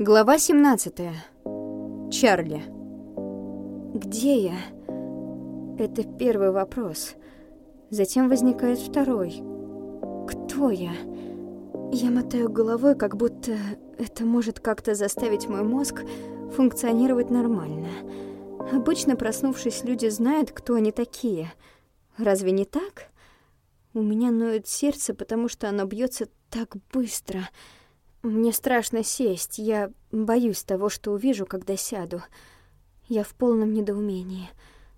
Глава 17. Чарли. Где я? Это первый вопрос. Затем возникает второй. Кто я? Я мотаю головой, как будто это может как-то заставить мой мозг функционировать нормально. Обычно, проснувшись, люди знают, кто они такие. Разве не так? У меня ноет сердце, потому что оно бьется так быстро — мне страшно сесть. Я боюсь того, что увижу, когда сяду. Я в полном недоумении.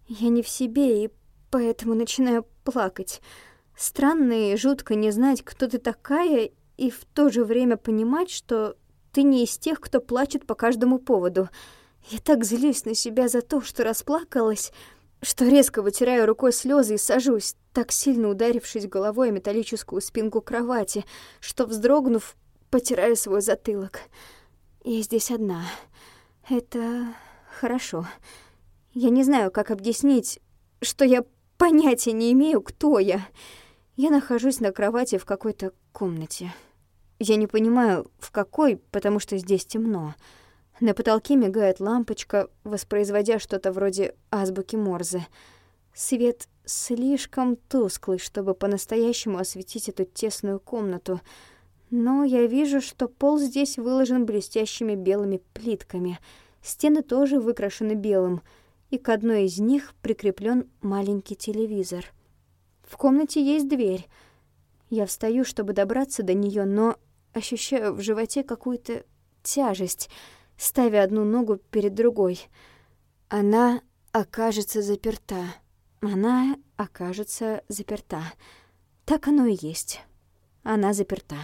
Я не в себе, и поэтому начинаю плакать. Странно и жутко не знать, кто ты такая, и в то же время понимать, что ты не из тех, кто плачет по каждому поводу. Я так злюсь на себя за то, что расплакалась, что резко вытираю рукой слезы и сажусь, так сильно ударившись головой о металлическую спинку кровати, что, вздрогнув, потираю свой затылок. Я здесь одна. Это хорошо. Я не знаю, как объяснить, что я понятия не имею, кто я. Я нахожусь на кровати в какой-то комнате. Я не понимаю, в какой, потому что здесь темно. На потолке мигает лампочка, воспроизводя что-то вроде азбуки Морзе. Свет слишком тусклый, чтобы по-настоящему осветить эту тесную комнату — но я вижу, что пол здесь выложен блестящими белыми плитками. Стены тоже выкрашены белым, и к одной из них прикреплен маленький телевизор. В комнате есть дверь. Я встаю, чтобы добраться до нее, но ощущаю в животе какую-то тяжесть, ставя одну ногу перед другой. Она окажется заперта. Она окажется заперта. Так оно и есть. Она заперта.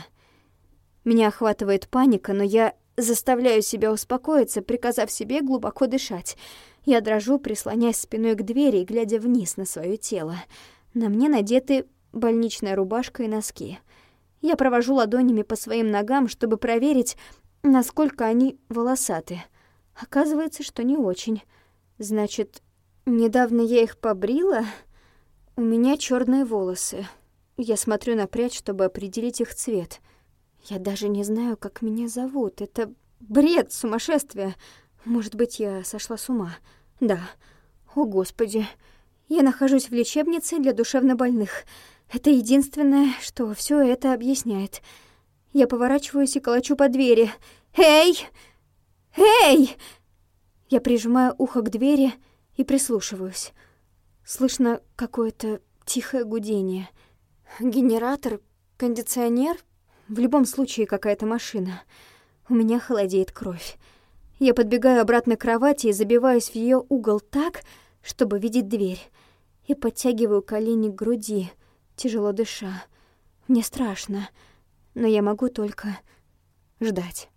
Меня охватывает паника, но я заставляю себя успокоиться, приказав себе глубоко дышать. Я дрожу, прислоняясь спиной к двери и глядя вниз на свое тело. На мне надеты больничная рубашка и носки. Я провожу ладонями по своим ногам, чтобы проверить, насколько они волосаты. Оказывается, что не очень. Значит, недавно я их побрила? У меня черные волосы. Я смотрю на прядь, чтобы определить их цвет — я даже не знаю, как меня зовут. Это бред, сумасшествие. Может быть, я сошла с ума. Да. О, Господи. Я нахожусь в лечебнице для душевнобольных. Это единственное, что все это объясняет. Я поворачиваюсь и колочу по двери. «Эй! Эй!» Я прижимаю ухо к двери и прислушиваюсь. Слышно какое-то тихое гудение. Генератор, кондиционер, в любом случае какая-то машина. У меня холодеет кровь. Я подбегаю обратно к кровати и забиваюсь в ее угол так, чтобы видеть дверь. И подтягиваю колени к груди, тяжело дыша. Мне страшно, но я могу только ждать.